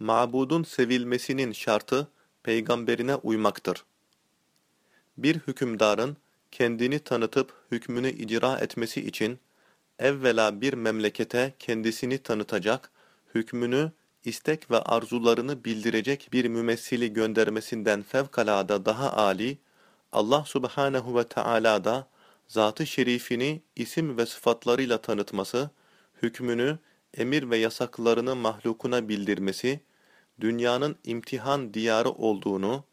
Ma'budun sevilmesinin şartı peygamberine uymaktır. Bir hükümdarın kendini tanıtıp hükmünü icra etmesi için evvela bir memlekete kendisini tanıtacak, hükmünü, istek ve arzularını bildirecek bir mümessili göndermesinden fevkalade daha âli, Allah subhanehu ve Teala zatı şerifini isim ve sıfatlarıyla tanıtması, hükmünü, emir ve yasaklarını mahlukuna bildirmesi, dünyanın imtihan diyarı olduğunu,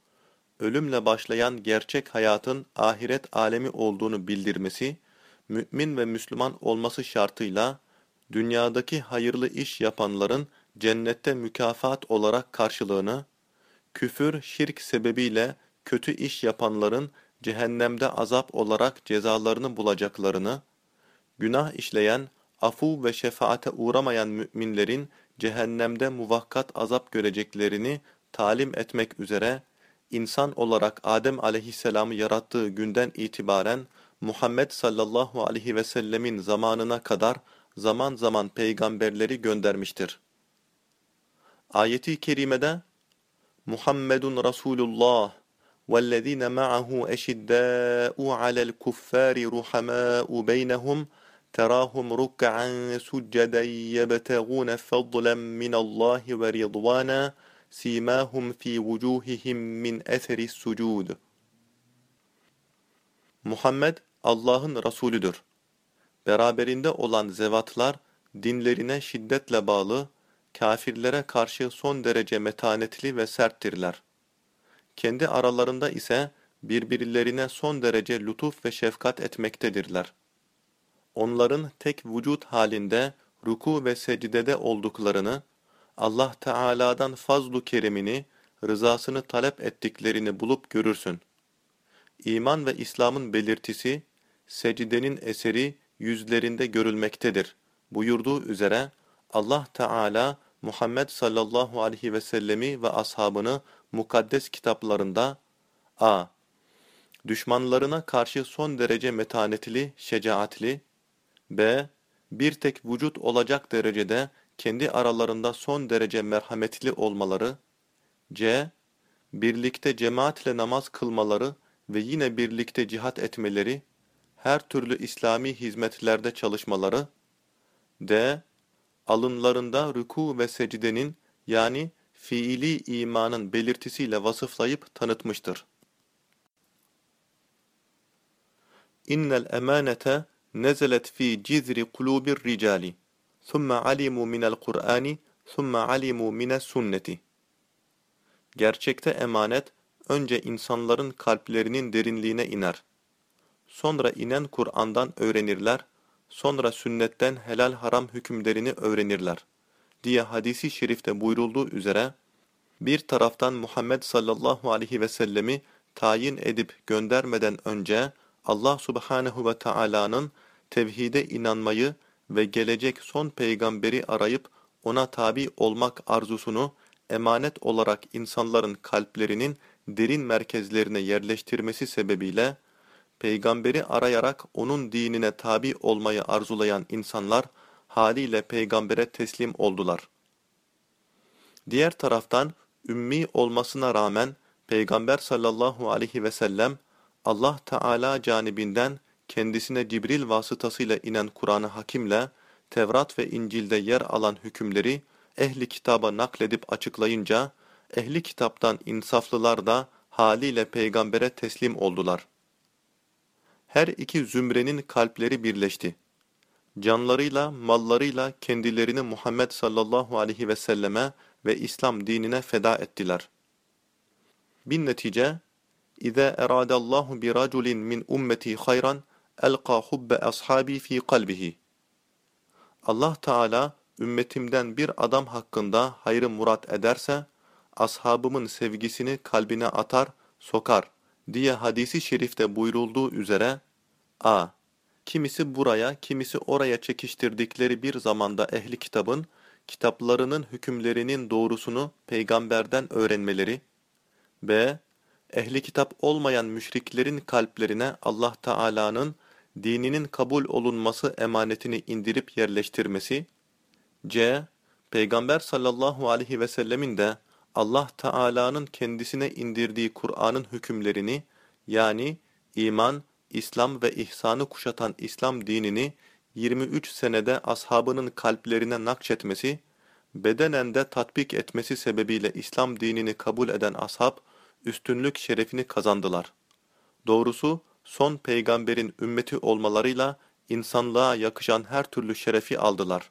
ölümle başlayan gerçek hayatın ahiret alemi olduğunu bildirmesi, mümin ve Müslüman olması şartıyla, dünyadaki hayırlı iş yapanların cennette mükafat olarak karşılığını, küfür, şirk sebebiyle kötü iş yapanların cehennemde azap olarak cezalarını bulacaklarını, günah işleyen, afu ve şefaate uğramayan müminlerin cehennemde muvakkat azap göreceklerini talim etmek üzere, insan olarak Adem aleyhisselamı yarattığı günden itibaren Muhammed sallallahu aleyhi ve sellemin zamanına kadar zaman zaman peygamberleri göndermiştir. Ayeti kerimede Muhammedun Resulullah وَالَّذ۪ينَ مَعَهُ اَشِدَّاءُ عَلَى الْكُفَّارِ رُحَمَاءُ بَيْنَهُمْ تَرَاهُمْ رُكَّعًا سُجَّدًا يَبْتَغُونَ فَضْلًا مِنَ اللّٰهِ وَرِضْوَانًا سِيمَاهُمْ فِي وُجُوهِهِمْ مِنْ اَثَرِ السُّجُودِ Muhammed Allah'ın Resulüdür. Beraberinde olan zevatlar dinlerine şiddetle bağlı, kafirlere karşı son derece metanetli ve serttirler. Kendi aralarında ise birbirlerine son derece lütuf ve şefkat etmektedirler. Onların tek vücut halinde ruku ve secdede olduklarını, Allah Teala'dan fazlu keremini, rızasını talep ettiklerini bulup görürsün. İman ve İslam'ın belirtisi, secdenin eseri yüzlerinde görülmektedir. Buyurduğu üzere Allah Teala Muhammed sallallahu aleyhi ve sellemi ve ashabını mukaddes kitaplarında a. Düşmanlarına karşı son derece metanetli, şecaatli b. Bir tek vücut olacak derecede kendi aralarında son derece merhametli olmaları c. Birlikte cemaatle namaz kılmaları ve yine birlikte cihat etmeleri, her türlü İslami hizmetlerde çalışmaları, d. Alınlarında rüku ve secdenin yani fiili imanın belirtisiyle vasıflayıp tanıtmıştır. İnnel emanete nezelet fi cizri kulubir ricali. Thumme alimu minel Kur'ani, thumme alimu mines sünneti. Gerçekte emanet, önce insanların kalplerinin derinliğine iner. Sonra inen Kur'an'dan öğrenirler, sonra sünnetten helal haram hükümlerini öğrenirler. Diye hadisi şerifte buyurulduğu üzere, bir taraftan Muhammed sallallahu aleyhi ve sellemi tayin edip göndermeden önce Allah subhanehu ve Taala'nın tevhide inanmayı ve gelecek son peygamberi arayıp ona tabi olmak arzusunu emanet olarak insanların kalplerinin derin merkezlerine yerleştirmesi sebebiyle peygamberi arayarak onun dinine tabi olmayı arzulayan insanlar haliyle peygambere teslim oldular. Diğer taraftan ümmi olmasına rağmen peygamber sallallahu aleyhi ve sellem Allah Teala canibinden kendisine Cibril vasıtasıyla inen Kur'an-ı Hakim'le Tevrat ve İncil'de yer alan hükümleri ehli kitaba nakledip açıklayınca ehli kitaptan insaflılar da haliyle peygambere teslim oldular. Her iki zümrenin kalpleri birleşti. Canlarıyla, mallarıyla kendilerini Muhammed sallallahu aleyhi ve selleme ve İslam dinine feda ettiler. Bin netice, İza eradallahu bi raculin min ummeti hayran elqa hubbe ashabi fi kalbihi. Allah Teala ümmetimden bir adam hakkında hayrı murat ederse, ashabımın sevgisini kalbine atar, sokar diye hadisi şerifte buyurulduğu üzere, a. Kimisi buraya, kimisi oraya çekiştirdikleri bir zamanda ehli kitabın, kitaplarının hükümlerinin doğrusunu peygamberden öğrenmeleri, b. Ehli kitap olmayan müşriklerin kalplerine Allah Teala'nın dininin kabul olunması emanetini indirip yerleştirmesi, c. Peygamber sallallahu aleyhi ve sellemin de Allah Teala'nın kendisine indirdiği Kur'an'ın hükümlerini yani iman, İslam ve ihsanı kuşatan İslam dinini 23 senede ashabının kalplerine nakşetmesi, bedenen de tatbik etmesi sebebiyle İslam dinini kabul eden ashab, üstünlük şerefini kazandılar. Doğrusu son peygamberin ümmeti olmalarıyla insanlığa yakışan her türlü şerefi aldılar.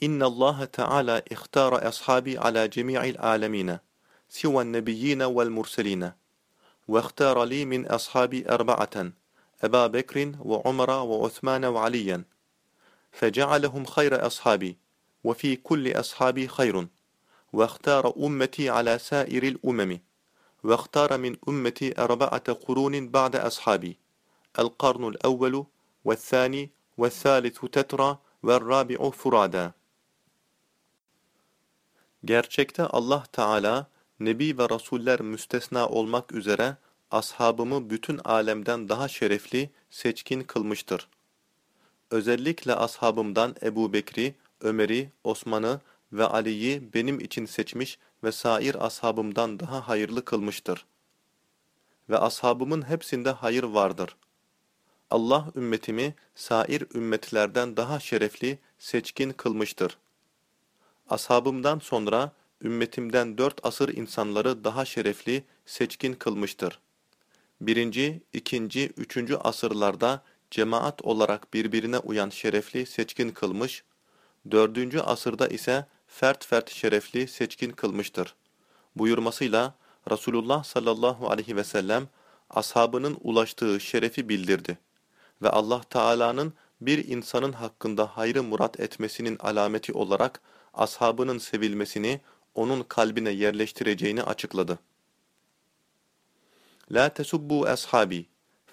İnna Allah Teala ihtara ashabi ala cemi'il alemine, siven nebiyyine vel murseline. واختار لي من أصحابي أربعة أبا بكر وعمر وعثمان وعليا فجعلهم خير أصحابي وفي كل أصحابي خير واختار أمتي على سائر الأمم واختار من أمتي أربعة قرون بعد أصحابي القرن الأول والثاني والثالث تترى والرابع فرادا Gerçekte Allah Teala Nebi ve Rasuller müstesna olmak üzere ashabımı bütün alemden daha şerefli, seçkin kılmıştır. Özellikle ashabımdan Ebu Bekri, Ömer'i, Osman'ı ve Ali'yi benim için seçmiş ve sair ashabımdan daha hayırlı kılmıştır. Ve ashabımın hepsinde hayır vardır. Allah ümmetimi sair ümmetlerden daha şerefli, seçkin kılmıştır. Ashabımdan sonra ümmetimden dört asır insanları daha şerefli, seçkin kılmıştır. Birinci, ikinci, üçüncü asırlarda cemaat olarak birbirine uyan şerefli, seçkin kılmış, dördüncü asırda ise fert fert şerefli, seçkin kılmıştır. Buyurmasıyla Resulullah sallallahu aleyhi ve sellem ashabının ulaştığı şerefi bildirdi ve Allah Teala'nın bir insanın hakkında hayrı murat etmesinin alameti olarak ashabının sevilmesini onun kalbine yerleştireceğini açıkladı. La tesubbu ashabi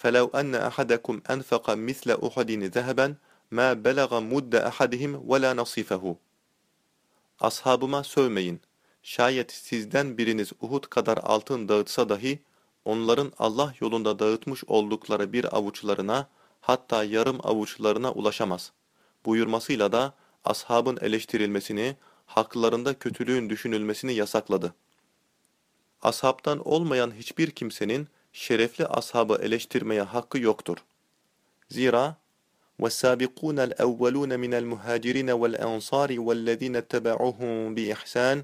فلو أن أحدكم أنفق مثل أحد ذهبا ما بلغ مد أحدهم ولا نصيفه Ashabıma sövmeyin. Şayet sizden biriniz Uhud kadar altın dağıtsa dahi, onların Allah yolunda dağıtmış oldukları bir avuçlarına, hatta yarım avuçlarına ulaşamaz. Buyurmasıyla da ashabın eleştirilmesini, haklarında kötülüğün düşünülmesini yasakladı. Ashabtan olmayan hiçbir kimsenin şerefli ashabı eleştirmeye hakkı yoktur. Zira وَالسَّابِقُونَ الْأَوَّلُونَ مِنَ الْمُهَاجِرِينَ وَالْأَنصَارِ وَالَّذِينَ اتَّبَعُوهُمْ بِإِحْسَانٍ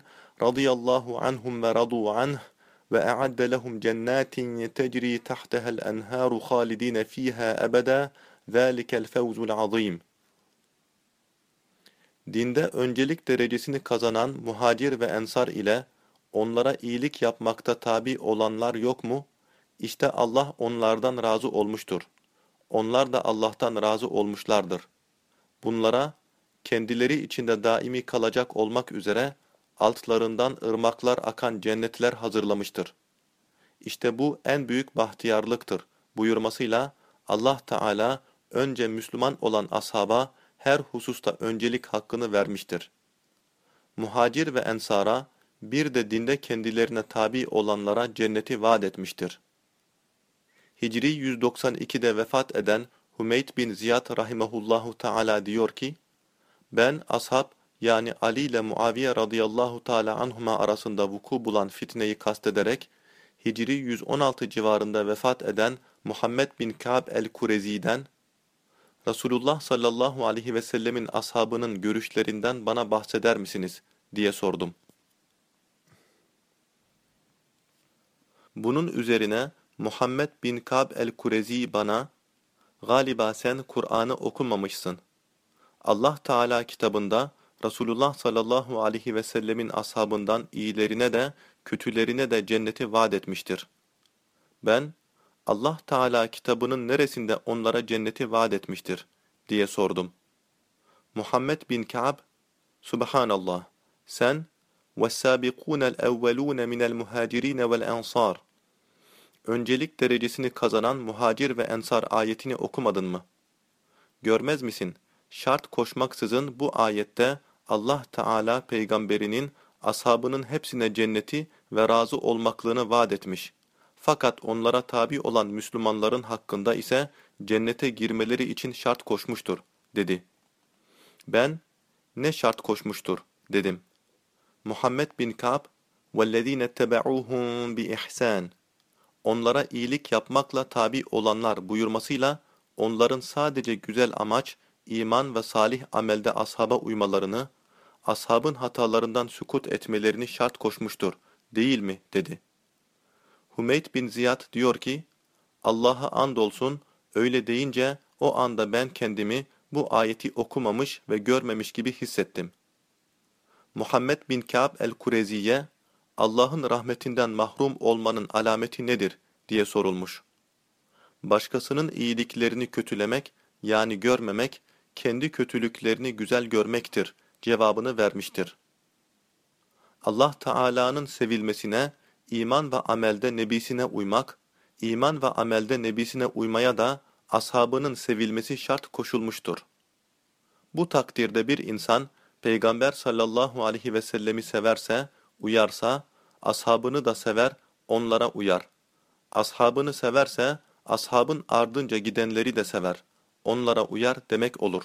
رَضِيَ اللَّهُ عَنْهُمْ وَرَضُوا عَنْهُ وَأَعَدَّ لَهُمْ جَنَّاتٍ تَجْرِي تَحْتَهَا الْأَنْهَارُ خَالِدِينَ فِيهَا أَبَدًا ذَلِكَ الْفَوْزُ الْعَظِيمُ Dinde öncelik derecesini kazanan muhacir ve ensar ile onlara iyilik yapmakta tabi olanlar yok mu? İşte Allah onlardan razı olmuştur. Onlar da Allah'tan razı olmuşlardır. Bunlara kendileri içinde daimi kalacak olmak üzere altlarından ırmaklar akan cennetler hazırlamıştır. İşte bu en büyük bahtiyarlıktır buyurmasıyla Allah Teala önce Müslüman olan ashaba her hususta öncelik hakkını vermiştir. Muhacir ve ensara bir de dinde kendilerine tabi olanlara cenneti vaat etmiştir. Hicri 192'de vefat eden Hümeyd bin Ziyad rahimehullahu teala diyor ki, ben ashab yani Ali ile Muaviye radıyallahu teala anhuma arasında vuku bulan fitneyi kastederek, Hicri 116 civarında vefat eden Muhammed bin Ka'b el-Kurezi'den, Resulullah sallallahu aleyhi ve sellemin ashabının görüşlerinden bana bahseder misiniz diye sordum. Bunun üzerine Muhammed bin Kab el-Kurezi bana, galiba sen Kur'an'ı okumamışsın. Allah Teala kitabında Resulullah sallallahu aleyhi ve sellemin ashabından iyilerine de kötülerine de cenneti vaat etmiştir. Ben, Allah Teala kitabının neresinde onlara cenneti vaat etmiştir diye sordum. Muhammed bin Ka'b, Subhanallah, sen وَالسَّابِقُونَ الْاَوَّلُونَ مِنَ الْمُهَاجِرِينَ وَالْاَنْصَارِ Öncelik derecesini kazanan muhacir ve ensar ayetini okumadın mı? Görmez misin? Şart koşmaksızın bu ayette Allah Teala peygamberinin ashabının hepsine cenneti ve razı olmaklığını vaat etmiş. Fakat onlara tabi olan Müslümanların hakkında ise cennete girmeleri için şart koşmuştur, dedi. Ben, ne şart koşmuştur, dedim. Muhammed bin Ka'b, وَالَّذ۪ينَ اتَّبَعُوهُمْ بِإِحْسَانٍ Onlara iyilik yapmakla tabi olanlar buyurmasıyla, onların sadece güzel amaç, iman ve salih amelde ashaba uymalarını, ashabın hatalarından sükut etmelerini şart koşmuştur, değil mi? dedi. Hümeyd bin Ziyad diyor ki, Allah'a andolsun, öyle deyince o anda ben kendimi bu ayeti okumamış ve görmemiş gibi hissettim. Muhammed bin Ka'b el-Kurezi'ye, Allah'ın rahmetinden mahrum olmanın alameti nedir diye sorulmuş. Başkasının iyiliklerini kötülemek, yani görmemek, kendi kötülüklerini güzel görmektir cevabını vermiştir. Allah Teala'nın sevilmesine, iman ve amelde nebisine uymak, iman ve amelde nebisine uymaya da ashabının sevilmesi şart koşulmuştur. Bu takdirde bir insan, Peygamber sallallahu aleyhi ve sellemi severse, uyarsa, ashabını da sever, onlara uyar. Ashabını severse, ashabın ardınca gidenleri de sever, onlara uyar demek olur.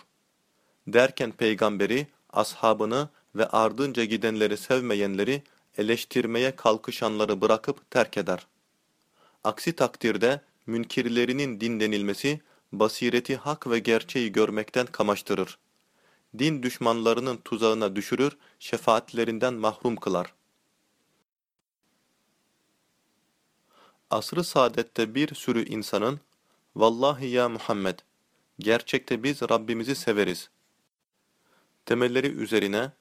Derken peygamberi, ashabını ve ardınca gidenleri sevmeyenleri, eleştirmeye kalkışanları bırakıp terk eder. Aksi takdirde, münkirlerinin dinlenilmesi, basireti hak ve gerçeği görmekten kamaştırır. Din düşmanlarının tuzağına düşürür, şefaatlerinden mahrum kılar. Asr-ı saadette bir sürü insanın, Vallahi ya Muhammed, gerçekte biz Rabbimizi severiz. Temelleri üzerine,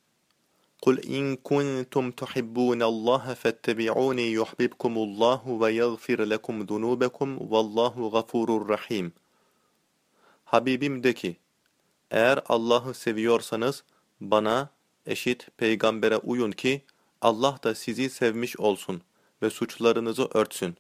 قُلْ اِنْ كُنْتُمْ تُحِبُّونَ اللّٰهَ فَاتَّبِعُونِي يُحْبِبْكُمُ اللّٰهُ وَيَغْفِرْ لَكُمْ ذُنُوبَكُمْ وَاللّٰهُ غَفُورٌ rahim. Habibim de ki, eğer Allah'ı seviyorsanız bana, eşit peygambere uyun ki Allah da sizi sevmiş olsun ve suçlarınızı örtsün.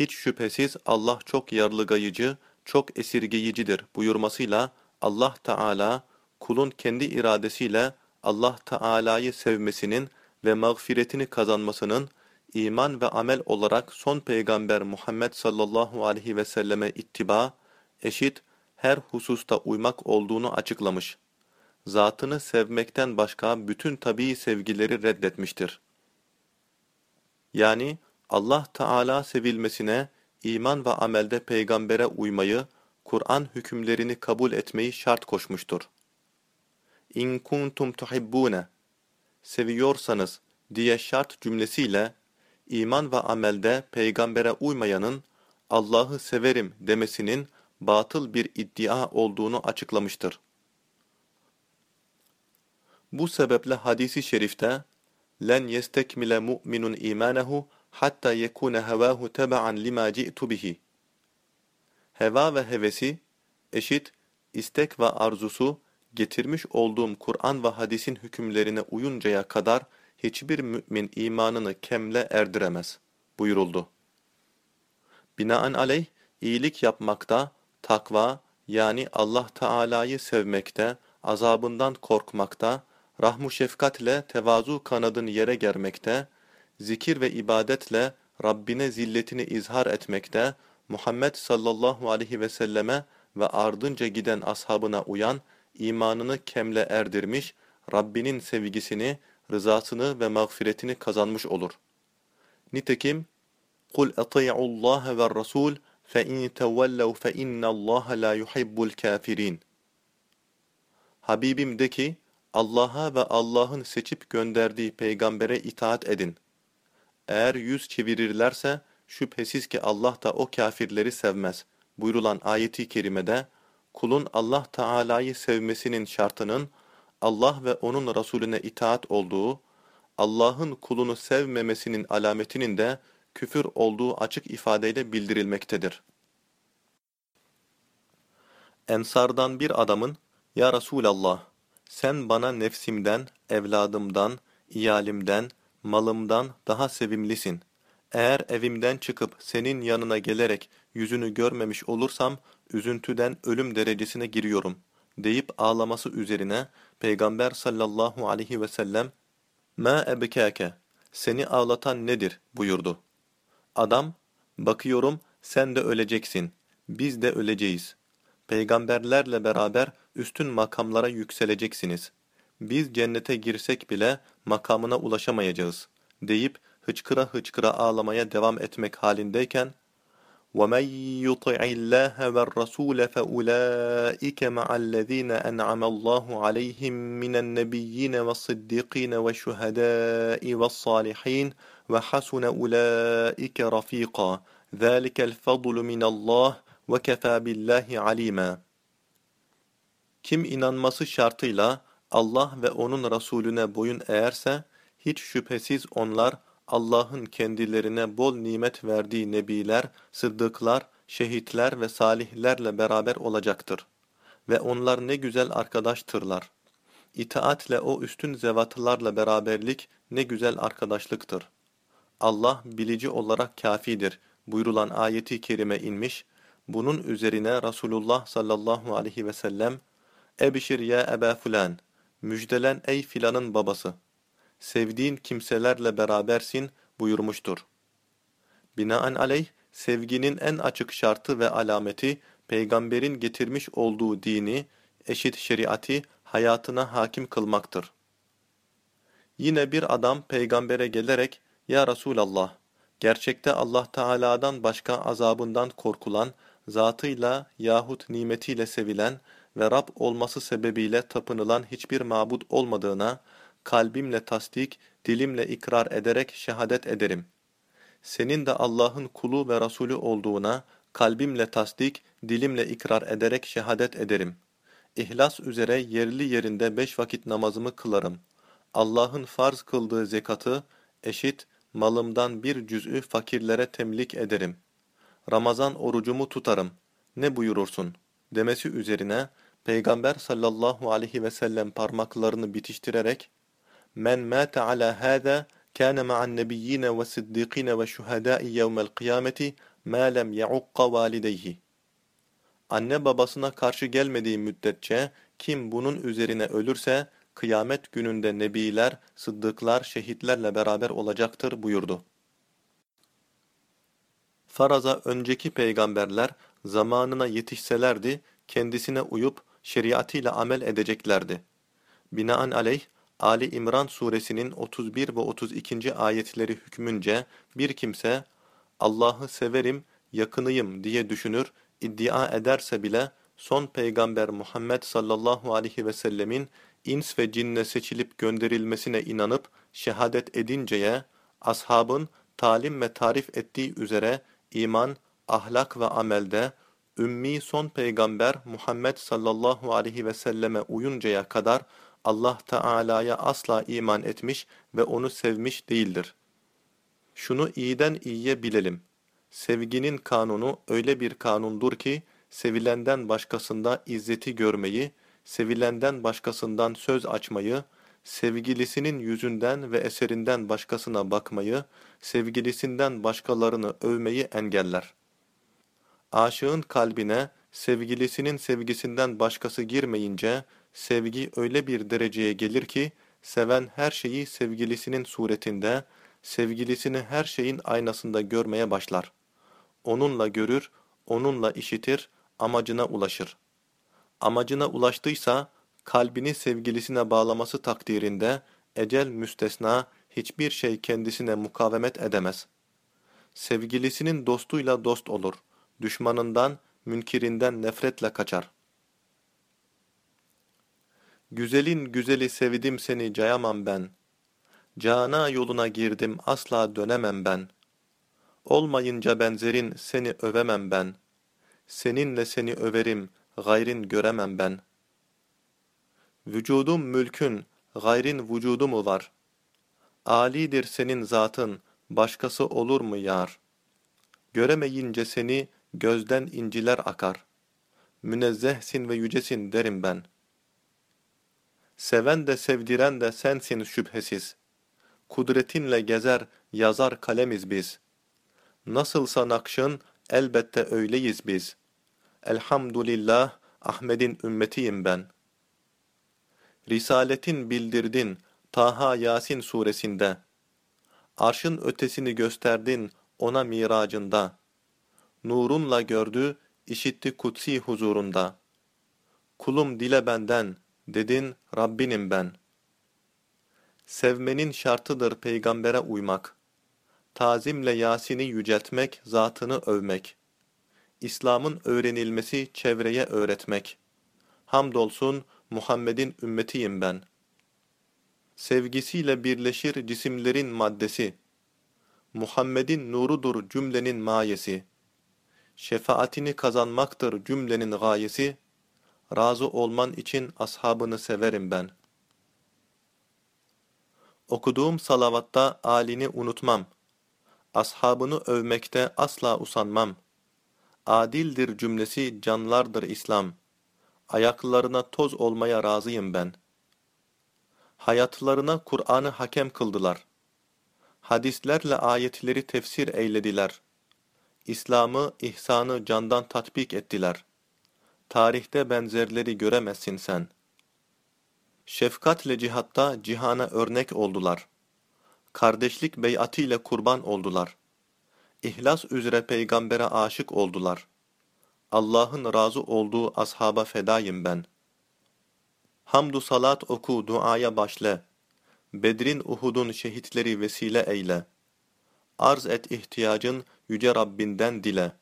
Hiç şüphesiz Allah çok yarlıgayıcı, çok esirgeyicidir buyurmasıyla Allah Teala kulun kendi iradesiyle Allah Teala'yı sevmesinin ve mağfiretini kazanmasının iman ve amel olarak son peygamber Muhammed sallallahu aleyhi ve selleme ittiba, eşit her hususta uymak olduğunu açıklamış. Zatını sevmekten başka bütün tabii sevgileri reddetmiştir. Yani Allah Teala sevilmesine iman ve amelde peygambere uymayı, Kur'an hükümlerini kabul etmeyi şart koşmuştur. İn kuntum tuhibbune seviyorsanız diye şart cümlesiyle iman ve amelde peygambere uymayanın Allah'ı severim demesinin batıl bir iddia olduğunu açıklamıştır. Bu sebeple hadisi şerifte len yestekmile mu'minun imanehu hatta yekune hevahu teba'an lima ci'tu bihi. Heva ve hevesi eşit istek ve arzusu getirmiş olduğum Kur'an ve hadisin hükümlerine uyuncaya kadar hiçbir mümin imanını kemle erdiremez buyuruldu. Binaenaleyh iyilik yapmakta, takva yani Allah Teala'yı sevmekte, azabından korkmakta, rahmu şefkatle tevazu kanadını yere germekte, zikir ve ibadetle Rabbine zilletini izhar etmekte, Muhammed sallallahu aleyhi ve selleme ve ardınca giden ashabına uyan, imanını kemle erdirmiş, Rabbinin sevgisini, rızasını ve mağfiretini kazanmış olur. Nitekim, قُلْ اَطِيعُوا اللّٰهَ وَالرَّسُولِ فَاِنْ تَوَلَّوْا فَاِنَّ اللّٰهَ لَا يُحِبُّ الْكَافِرِينَ Habibim de ki, Allah'a ve Allah'ın seçip gönderdiği peygambere itaat edin. Eğer yüz çevirirlerse, şüphesiz ki Allah da o kafirleri sevmez. Buyurulan ayeti kerimede, kulun Allah Teala'yı sevmesinin şartının, Allah ve onun Resulüne itaat olduğu, Allah'ın kulunu sevmemesinin alametinin de küfür olduğu açık ifadeyle bildirilmektedir. Ensardan bir adamın, Ya Resulallah, sen bana nefsimden, evladımdan, iyalimden, malımdan daha sevimlisin. Eğer evimden çıkıp senin yanına gelerek yüzünü görmemiş olursam, üzüntüden ölüm derecesine giriyorum, deyip ağlaması üzerine Peygamber sallallahu aleyhi ve sellem, Ma ebekâke, seni ağlatan nedir? buyurdu. Adam, bakıyorum sen de öleceksin, biz de öleceğiz. Peygamberlerle beraber üstün makamlara yükseleceksiniz.'' biz cennete girsek bile makamına ulaşamayacağız deyip hıçkıra hıçkıra ağlamaya devam etmek halindeyken وَمَنْ يُطِعِ اللّٰهَ وَالرَّسُولَ فَأُولَٰئِكَ مَعَ الَّذ۪ينَ أَنْعَمَ اللّٰهُ عَلَيْهِمْ مِنَ النَّبِيِّينَ وَالصِّدِّيقِينَ وَالشُّهَدَاءِ وَالصَّالِحِينَ وَحَسُنَ أُولَٰئِكَ رَف۪يقًا ذَٰلِكَ الْفَضْلُ مِنَ اللّٰهِ وَكَفَى بِاللّٰهِ عَل۪يمًا Kim inanması şartıyla Allah ve onun Resulüne boyun eğerse, hiç şüphesiz onlar Allah'ın kendilerine bol nimet verdiği nebiler, sıddıklar, şehitler ve salihlerle beraber olacaktır. Ve onlar ne güzel arkadaştırlar. İtaatle o üstün zevatlarla beraberlik ne güzel arkadaşlıktır. Allah bilici olarak kafidir buyurulan ayeti kerime inmiş, bunun üzerine Resulullah sallallahu aleyhi ve sellem, Ebşir ya Eba Fulan, müjdelen ey filanın babası sevdiğin kimselerle berabersin buyurmuştur. Binaenaleyh, sevginin en açık şartı ve alameti, peygamberin getirmiş olduğu dini, eşit şeriatı hayatına hakim kılmaktır. Yine bir adam peygambere gelerek, Ya Resulallah, gerçekte Allah Teala'dan başka azabından korkulan, zatıyla yahut nimetiyle sevilen ve Rab olması sebebiyle tapınılan hiçbir mabut olmadığına, kalbimle tasdik, dilimle ikrar ederek şehadet ederim. Senin de Allah'ın kulu ve Resulü olduğuna, kalbimle tasdik, dilimle ikrar ederek şehadet ederim. İhlas üzere yerli yerinde beş vakit namazımı kılarım. Allah'ın farz kıldığı zekatı, eşit, malımdan bir cüz'ü fakirlere temlik ederim. Ramazan orucumu tutarım. Ne buyurursun? Demesi üzerine, Peygamber sallallahu aleyhi ve sellem parmaklarını bitiştirerek, Men mâte alâ hâzâ kâne ma'an nebiyyîne ve sıddîkîne ve şuhedâi yevmel kıyameti mâ lem ye'ukka valideyhi. Anne babasına karşı gelmediği müddetçe kim bunun üzerine ölürse kıyamet gününde nebiler, sıddıklar, şehitlerle beraber olacaktır buyurdu. Faraza önceki peygamberler zamanına yetişselerdi kendisine uyup şeriatıyla amel edeceklerdi. Binaenaleyh Ali İmran suresinin 31 ve 32. ayetleri hükmünce bir kimse Allah'ı severim, yakınıyım diye düşünür, iddia ederse bile son peygamber Muhammed sallallahu aleyhi ve sellemin ins ve cinne seçilip gönderilmesine inanıp şehadet edinceye ashabın talim ve tarif ettiği üzere iman, ahlak ve amelde ümmi son peygamber Muhammed sallallahu aleyhi ve selleme uyuncaya kadar Allah Teala'ya asla iman etmiş ve onu sevmiş değildir. Şunu iyiden iyiye bilelim. Sevginin kanunu öyle bir kanundur ki, sevilenden başkasında izzeti görmeyi, sevilenden başkasından söz açmayı, sevgilisinin yüzünden ve eserinden başkasına bakmayı, sevgilisinden başkalarını övmeyi engeller. Aşığın kalbine, sevgilisinin sevgisinden başkası girmeyince, sevgi öyle bir dereceye gelir ki, seven her şeyi sevgilisinin suretinde, sevgilisini her şeyin aynasında görmeye başlar. Onunla görür, onunla işitir, amacına ulaşır. Amacına ulaştıysa, kalbini sevgilisine bağlaması takdirinde, ecel müstesna, hiçbir şey kendisine mukavemet edemez. Sevgilisinin dostuyla dost olur, düşmanından, münkirinden nefretle kaçar.'' Güzelin güzeli sevdim seni cayamam ben. Cana yoluna girdim asla dönemem ben. Olmayınca benzerin seni övemem ben. Seninle seni överim, gayrin göremem ben. Vücudum mülkün, gayrin vücudu mu var? Alidir senin zatın, başkası olur mu yar? Göremeyince seni, gözden inciler akar. Münezzehsin ve yücesin derim ben.'' Seven de sevdiren de sensin şüphesiz. Kudretinle gezer, yazar kalemiz biz. Nasılsa nakşın, elbette öyleyiz biz. Elhamdülillah, Ahmet'in ümmetiyim ben. Risaletin bildirdin, Taha Yasin suresinde. Arşın ötesini gösterdin, ona miracında. Nurunla gördü, işitti kutsi huzurunda. Kulum dile benden, Dedin, Rabbinim ben. Sevmenin şartıdır peygambere uymak. Tazimle Yasin'i yüceltmek, zatını övmek. İslam'ın öğrenilmesi çevreye öğretmek. Hamdolsun Muhammed'in ümmetiyim ben. Sevgisiyle birleşir cisimlerin maddesi. Muhammed'in nurudur cümlenin mayesi. Şefaatini kazanmaktır cümlenin gayesi. Razı olman için ashabını severim ben. Okuduğum salavatta alini unutmam. Ashabını övmekte asla usanmam. Adildir cümlesi canlardır İslam. Ayaklarına toz olmaya razıyım ben. Hayatlarına Kur'an'ı hakem kıldılar. Hadislerle ayetleri tefsir eylediler. İslam'ı, ihsanı candan tatbik ettiler. Tarihte benzerleri göremezsin sen. Şefkatle cihatta cihana örnek oldular. Kardeşlik beyatiyle kurban oldular. İhlas üzere peygambere aşık oldular. Allah'ın razı olduğu ashaba fedayım ben. Hamdu salat oku, duaya başle. Bedrin Uhud'un şehitleri vesile eyle. Arz et ihtiyacın yüce Rabbinden dile.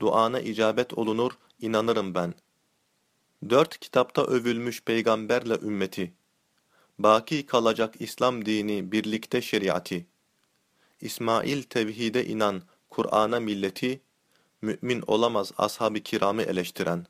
Duana icabet olunur, inanırım ben. Dört kitapta övülmüş peygamberle ümmeti. Baki kalacak İslam dini, birlikte şeriatı. İsmail tevhide inan, Kur'an'a milleti, mümin olamaz ashab-ı kiramı eleştiren.